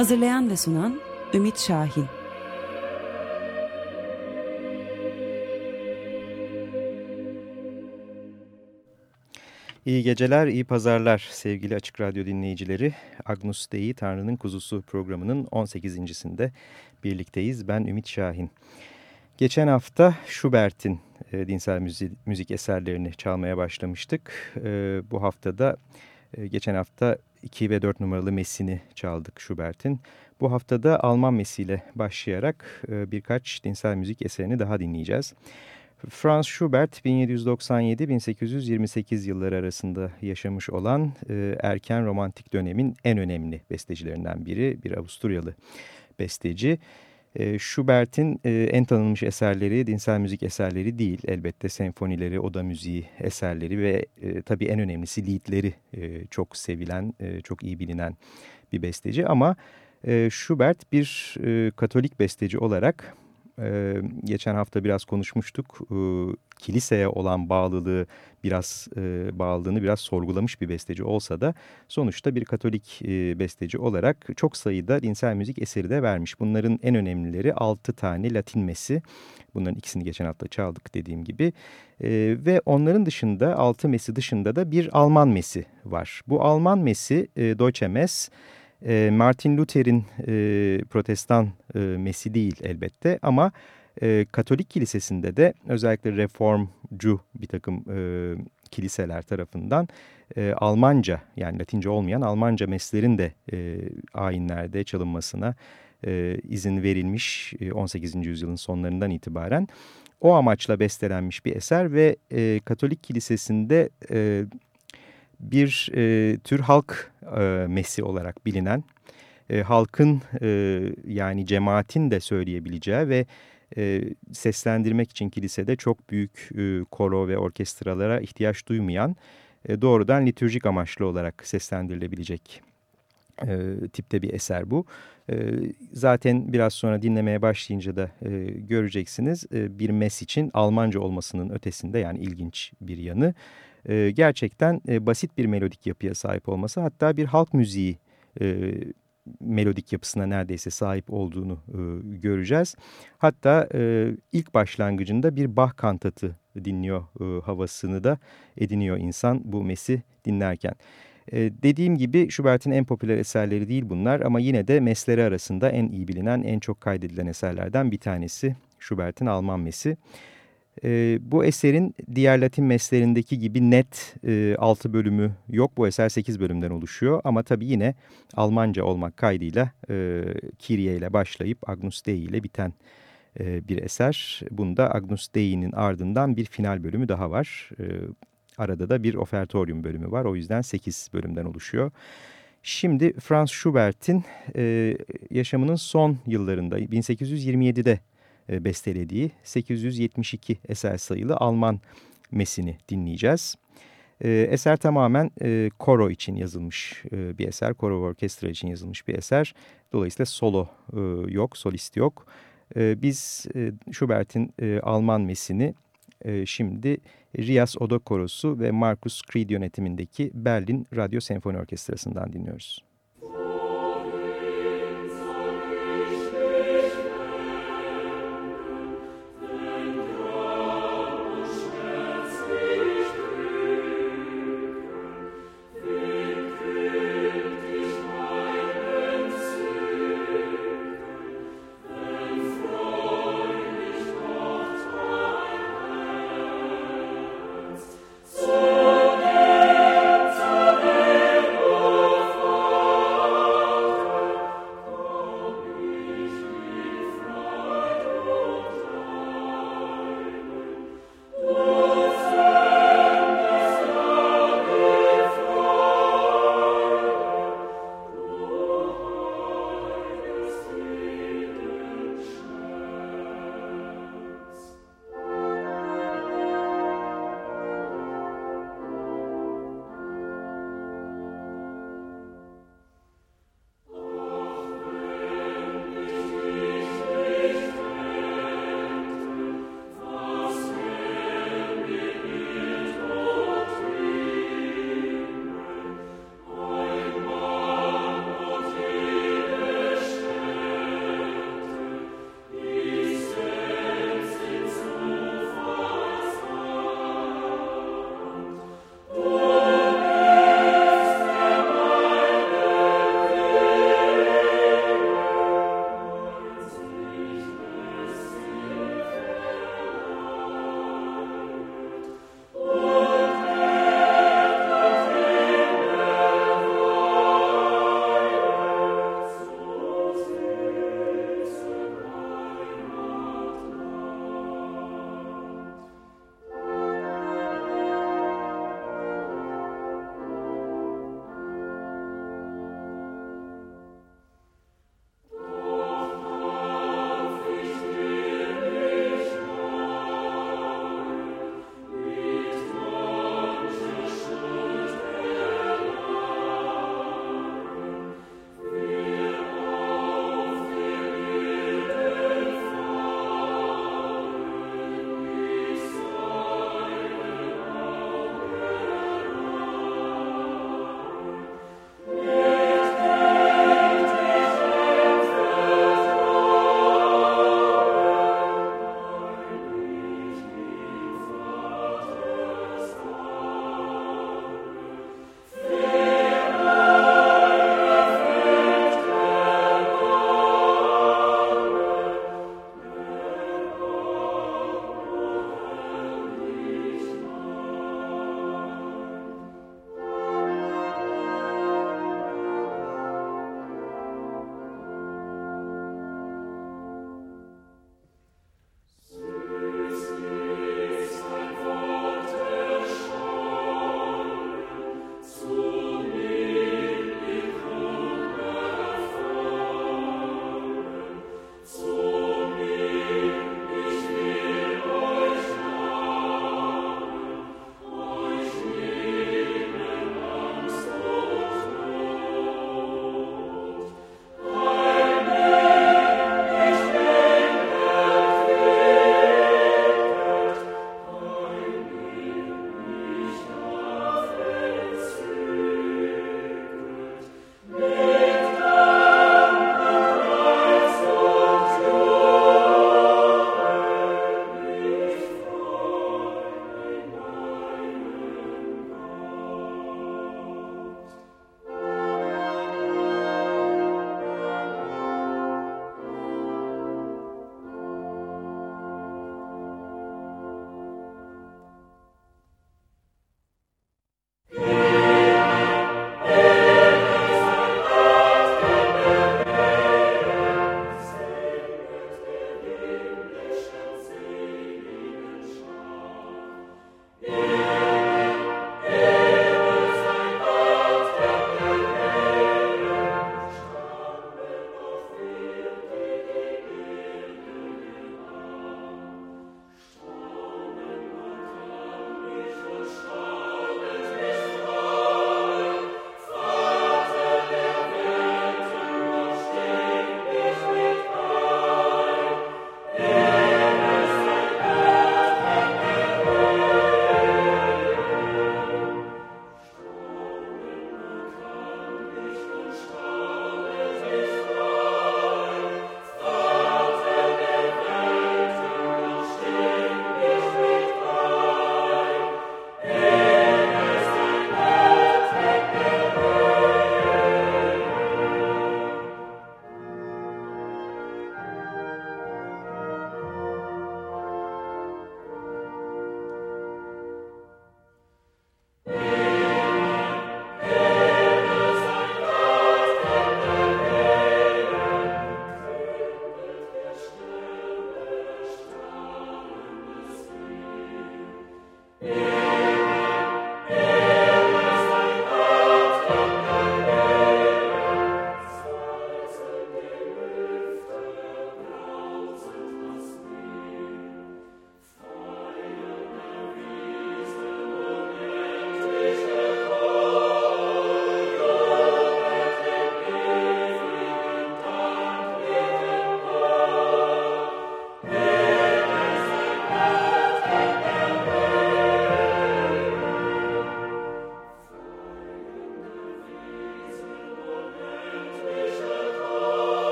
Hazırlayan ve sunan Ümit Şahin İyi geceler, iyi pazarlar sevgili Açık Radyo dinleyicileri. Agnus Dei Tanrı'nın Kuzusu programının 18.sinde birlikteyiz. Ben Ümit Şahin. Geçen hafta Schubert'in e, dinsel müzik, müzik eserlerini çalmaya başlamıştık. E, bu haftada, e, geçen hafta 2 ve 4 numaralı Messi'ni çaldık Schubert'in. Bu haftada Alman Messi ile başlayarak e, birkaç dinsel müzik eserini daha dinleyeceğiz. Franz Schubert 1797-1828 yılları arasında yaşamış olan e, erken romantik dönemin en önemli bestecilerinden biri. Bir Avusturyalı besteci. E, Schubert'in e, en tanınmış eserleri dinsel müzik eserleri değil. Elbette senfonileri, oda müziği eserleri ve e, tabii en önemlisi liedleri e, çok sevilen, e, çok iyi bilinen bir besteci. Ama e, Schubert bir e, Katolik besteci olarak e, geçen hafta biraz konuşmuştuk. E, kiliseye olan bağlılığı biraz e, bağlılığını biraz sorgulamış bir besteci olsa da sonuçta bir Katolik e, besteci olarak çok sayıda dinsel müzik eseri de vermiş. Bunların en önemlileri 6 tane Latin mesi. Bunların ikisini geçen hafta çaldık dediğim gibi. E, ve onların dışında 6 mesi dışında da bir Alman mesi var. Bu Alman mesi e, Deutsche Mess e, Martin Luther'in e, protestan e, mesi değil elbette ama e, Katolik kilisesinde de özellikle reformcu bir takım e, kiliseler tarafından e, Almanca yani Latince olmayan Almanca meslerin de e, ayinlerde çalınmasına e, izin verilmiş e, 18. yüzyılın sonlarından itibaren. O amaçla bestelenmiş bir eser ve e, Katolik kilisesinde e, bir e, tür halk e, mesi olarak bilinen, e, halkın e, yani cemaatin de söyleyebileceği ve e, seslendirmek için kilisede çok büyük e, koro ve orkestralara ihtiyaç duymayan, e, doğrudan litürjik amaçlı olarak seslendirilebilecek e, tipte bir eser bu. E, zaten biraz sonra dinlemeye başlayınca da e, göreceksiniz e, bir mes için Almanca olmasının ötesinde yani ilginç bir yanı e, gerçekten e, basit bir melodik yapıya sahip olması hatta bir halk müziği e, melodik yapısına neredeyse sahip olduğunu e, göreceğiz. Hatta e, ilk başlangıcında bir Bach kantatı dinliyor e, havasını da ediniyor insan bu mesi dinlerken. E, dediğim gibi Schubert'in en popüler eserleri değil bunlar ama yine de mesleri arasında en iyi bilinen, en çok kaydedilen eserlerden bir tanesi Schubert'in Alman mesi. E, bu eserin diğer Latin meslerindeki gibi net e, 6 bölümü yok. Bu eser 8 bölümden oluşuyor ama tabii yine Almanca olmak kaydıyla e, Kyrie ile başlayıp Agnus Dei ile biten e, bir eser. Bunda Agnus Dei'nin ardından bir final bölümü daha var. E, arada da bir ofertorium bölümü var. O yüzden 8 bölümden oluşuyor. Şimdi Franz Schubert'in e, yaşamının son yıllarında 1827'de e, bestelediği 872 eser sayılı Alman mesini dinleyeceğiz. E, eser tamamen e, koro için yazılmış bir eser, koro orkestra için yazılmış bir eser. Dolayısıyla solo yok, solist yok. Biz Schubert'in Alman mesini şimdi Rias Odo Korosu ve Markus Creed yönetimindeki Berlin Radyo Senfoni Orkestrası'ndan dinliyoruz.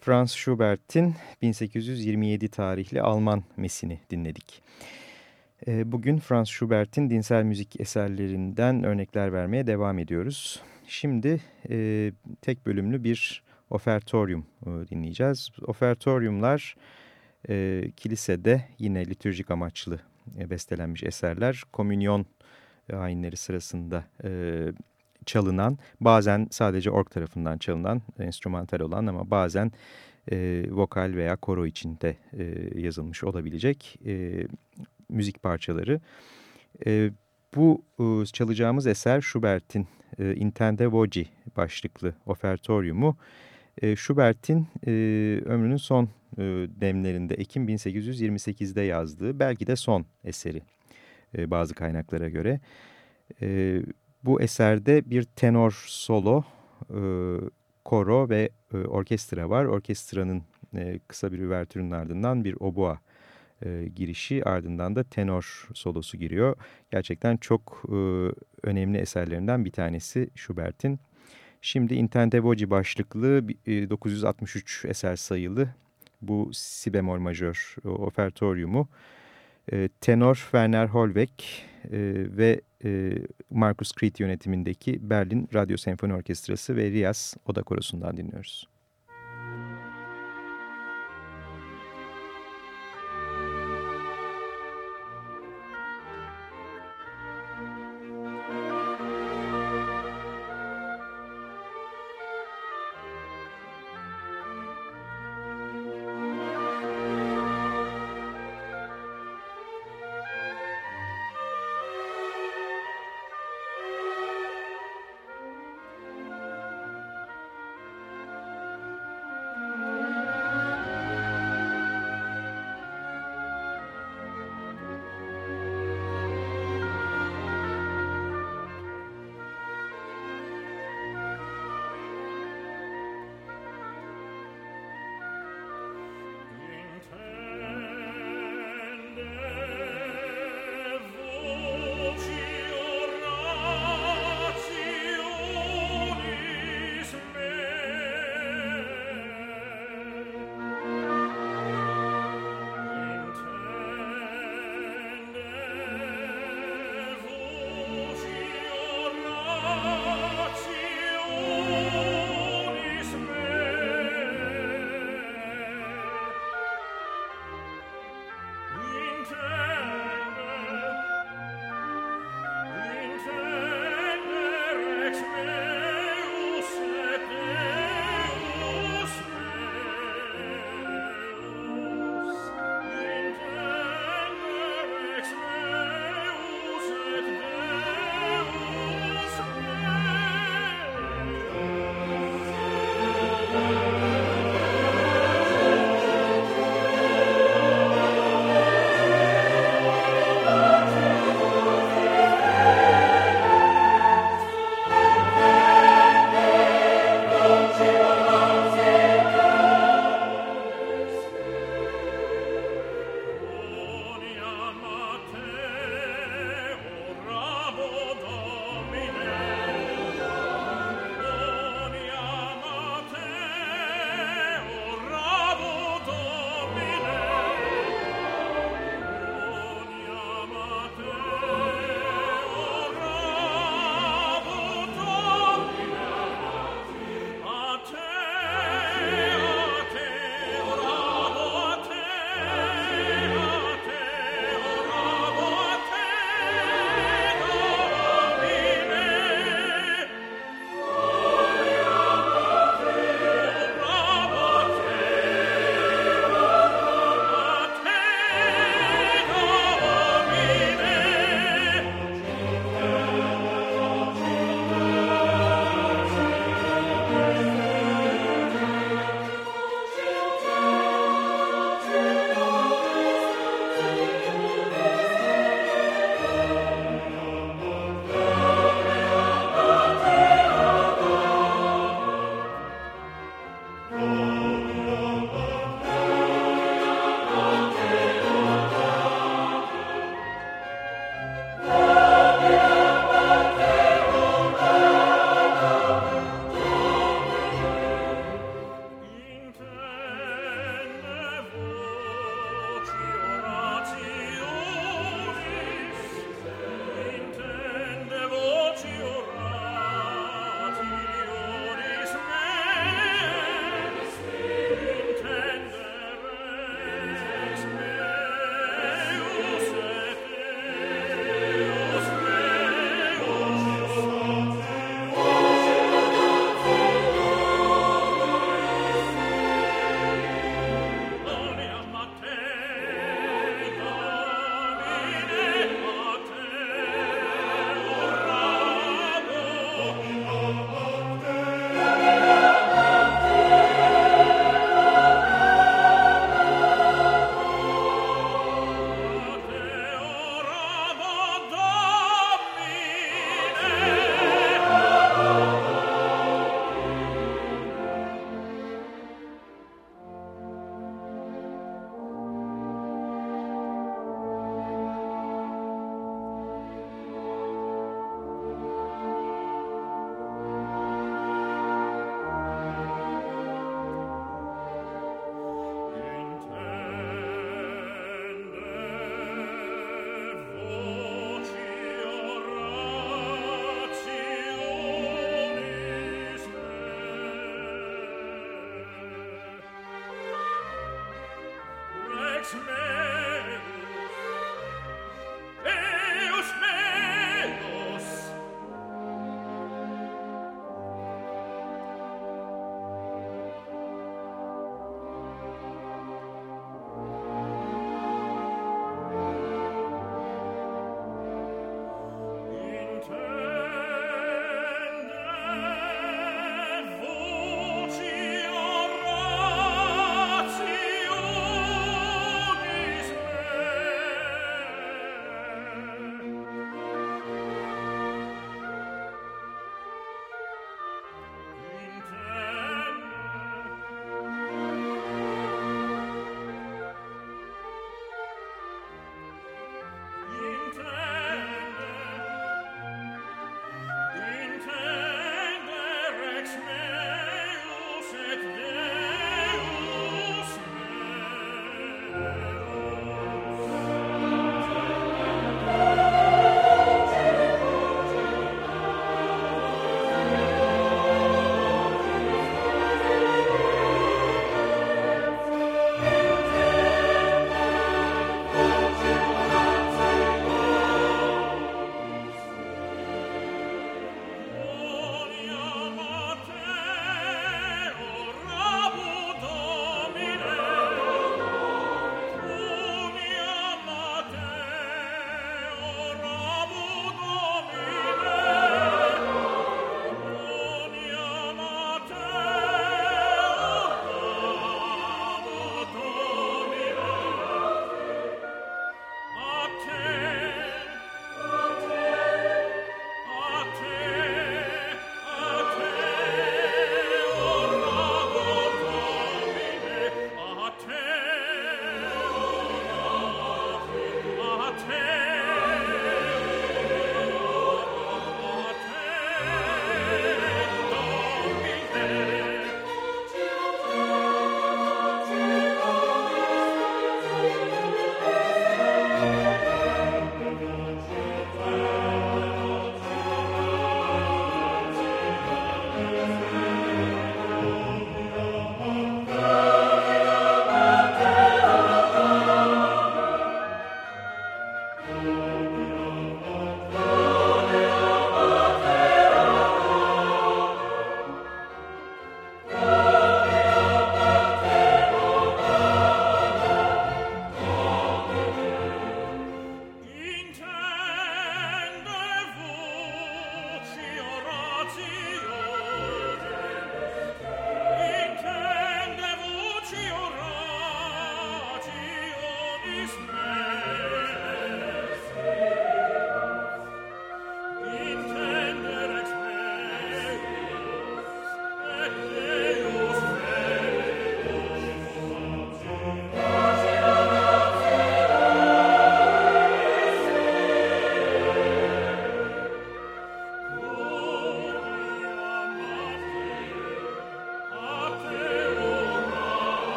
Franz Schubert'in 1827 tarihli Alman Mesini dinledik. Ee, bugün Franz Schubert'in dinsel müzik eserlerinden örnekler vermeye devam ediyoruz. Şimdi e, tek bölümlü bir ofertorium e, dinleyeceğiz. Ofertoriumlar e, kilisede yine litürjik amaçlı bestelenmiş eserler. Komünyon ayinleri sırasında çalınan, bazen sadece ork tarafından çalınan, enstrümantal olan ama bazen e, vokal veya koro içinde e, yazılmış olabilecek e, müzik parçaları. E, bu e, çalacağımız eser Schubert'in e, Intende Voci başlıklı ofertoriumu. E, Schubert'in e, ömrünün son e, demlerinde Ekim 1828'de yazdığı belki de son eseri e, bazı kaynaklara göre. E, bu eserde bir tenor solo, e, koro ve e, orkestra var. Orkestranın e, kısa bir üvertürün ardından bir obua e, girişi ardından da tenor solosu giriyor. Gerçekten çok e, önemli eserlerinden bir tanesi Schubert'in. Şimdi Intende Voci başlıklı e, 963 eser sayılı bu si bemol majör ofertoriumu e, tenor Werner Holbeck e, ve e, Markus yönetimindeki Berlin Radyo Senfoni Orkestrası ve Rias Oda Korosu'ndan dinliyoruz.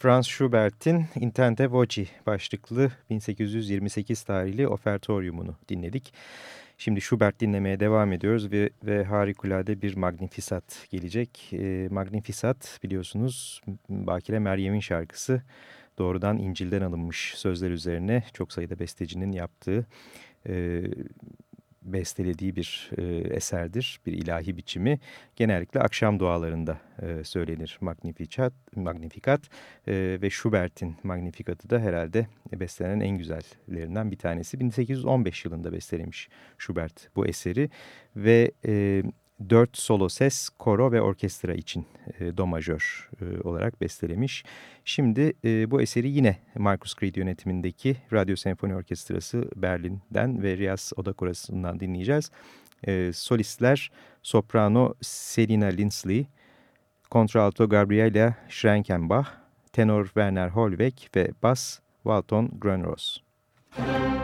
Franz Schubert'in Intente Voci başlıklı 1828 tarihli ofertoriumunu dinledik. Şimdi Schubert dinlemeye devam ediyoruz ve, ve harikulade bir Magnificat gelecek. E, Magnificat biliyorsunuz Bakire Meryem'in şarkısı doğrudan İncil'den alınmış sözler üzerine çok sayıda bestecinin yaptığı e, bestelediği bir e, eserdir, bir ilahi biçimi. Genellikle akşam dualarında e, söylenir Magnificat, Magnificat e, ve Schubert'in Magnificat'ı da herhalde bestelenen en güzellerinden bir tanesi. 1815 yılında bestelemiş Schubert bu eseri ve e, dört solo ses, koro ve orkestra için e, do majör e, olarak bestelemiş. Şimdi e, bu eseri yine Marcus Creed yönetimindeki Radyo Senfoni Orkestrası Berlin'den ve Rias Oda Korası'ndan dinleyeceğiz. E, solistler soprano Selina Lindsley, kontralto Gabriela Schrenkenbach, tenor Werner Holbeck ve bas Walton Grönros. Müzik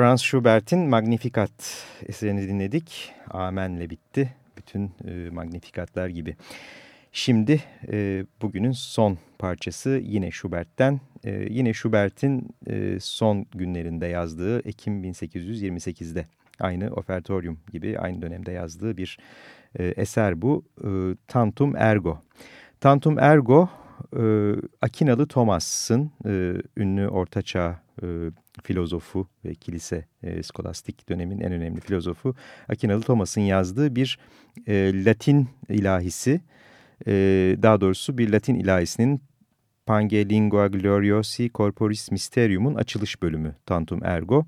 Franz Schubert'in Magnificat eserini dinledik. Amen'le bitti. Bütün e, Magnificatlar gibi. Şimdi e, bugünün son parçası yine Schubert'ten. E, yine Schubert'in e, son günlerinde yazdığı Ekim 1828'de aynı Ofertorium gibi aynı dönemde yazdığı bir e, eser bu. E, Tantum Ergo. Tantum Ergo e, Akinalı Thomas'ın e, ünlü ortaçağ e, filozofu ve kilise e, skolastik dönemin en önemli filozofu Akinalı Thomas'ın yazdığı bir e, Latin ilahisi. E, daha doğrusu bir Latin ilahisinin Pange Lingua Gloriosi Corporis Mysterium'un açılış bölümü Tantum Ergo.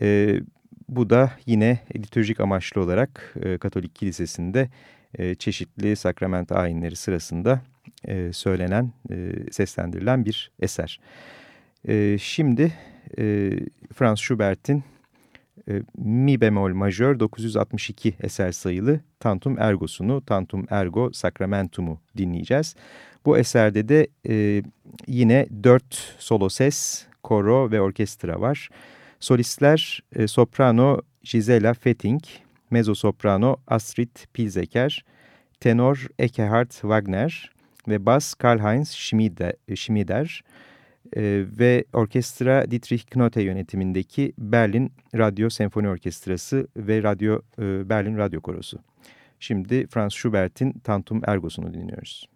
E, bu da yine liturjik amaçlı olarak e, Katolik Kilisesi'nde e, çeşitli sakrament ayinleri sırasında e, söylenen, e, seslendirilen bir eser. E, şimdi e, Franz Schubert'in e, Mi bemol majör 962 eser sayılı Tantum Ergo'sunu, Tantum Ergo Sacramentum'u dinleyeceğiz. Bu eserde de e, yine dört solo ses, koro ve orkestra var. Solistler e, soprano Gisela Fetting, mezzo soprano Astrid Pilzeker, tenor Ekehard Wagner ve bas Karl-Heinz Schmieder e, ve orkestra Dietrich Knote yönetimindeki Berlin Radyo Senfoni Orkestrası ve Radyo e, Berlin Radyo Korosu. Şimdi Franz Schubert'in Tantum Ergo'sunu dinliyoruz.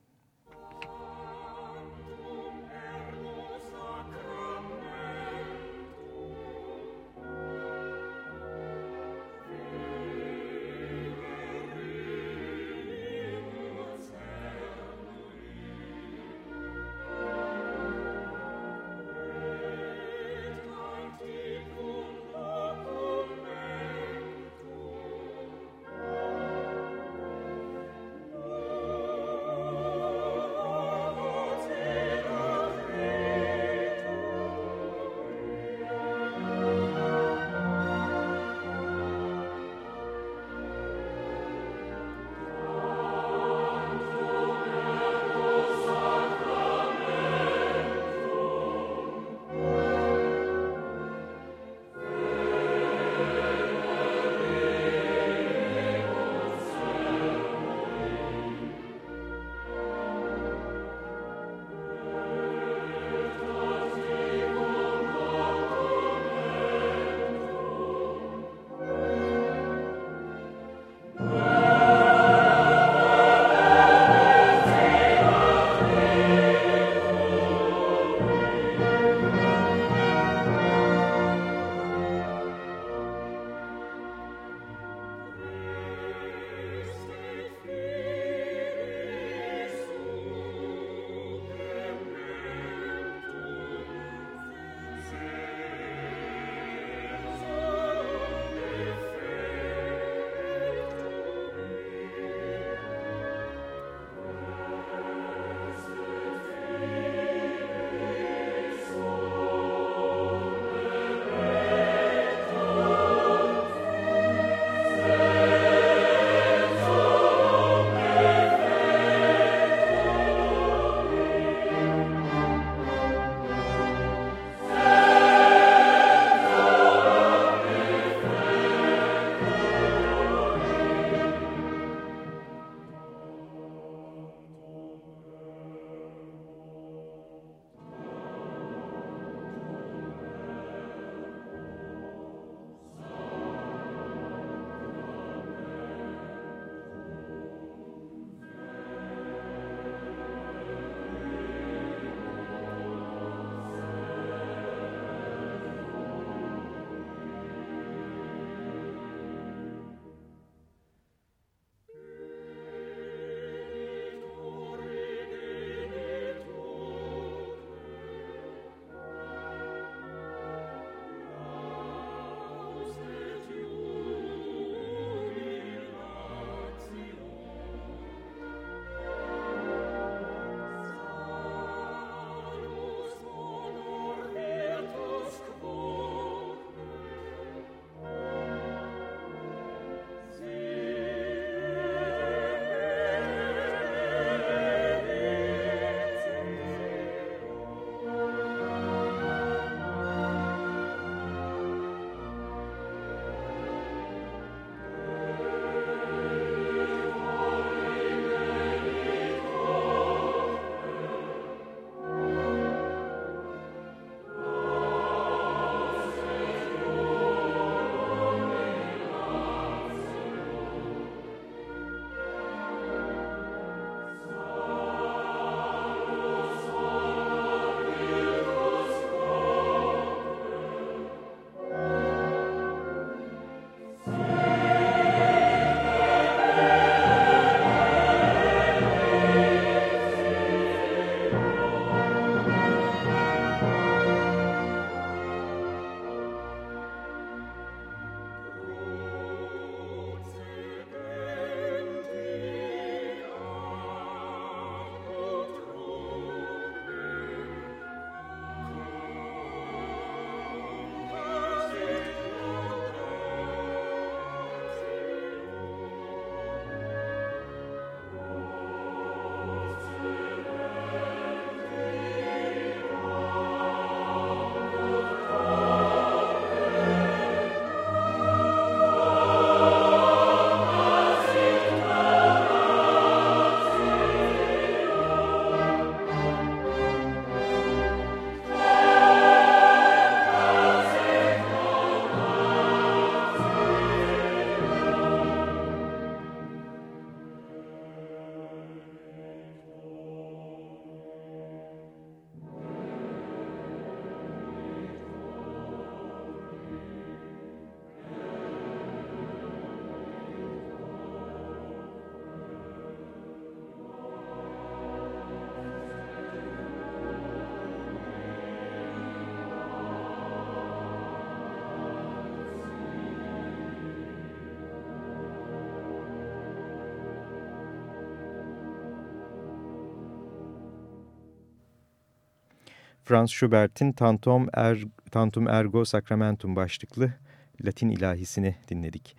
Franz Schubert'in Tantum, er, Tantum Ergo Sacramentum başlıklı Latin ilahisini dinledik.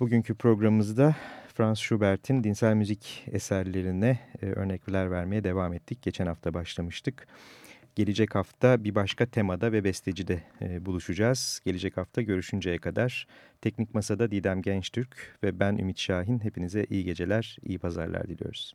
Bugünkü programımızda Franz Schubert'in dinsel müzik eserlerine e, örnekler vermeye devam ettik. Geçen hafta başlamıştık. Gelecek hafta bir başka temada ve bestecide e, buluşacağız. Gelecek hafta görüşünceye kadar Teknik Masa'da Didem Gençtürk ve ben Ümit Şahin hepinize iyi geceler, iyi pazarlar diliyoruz.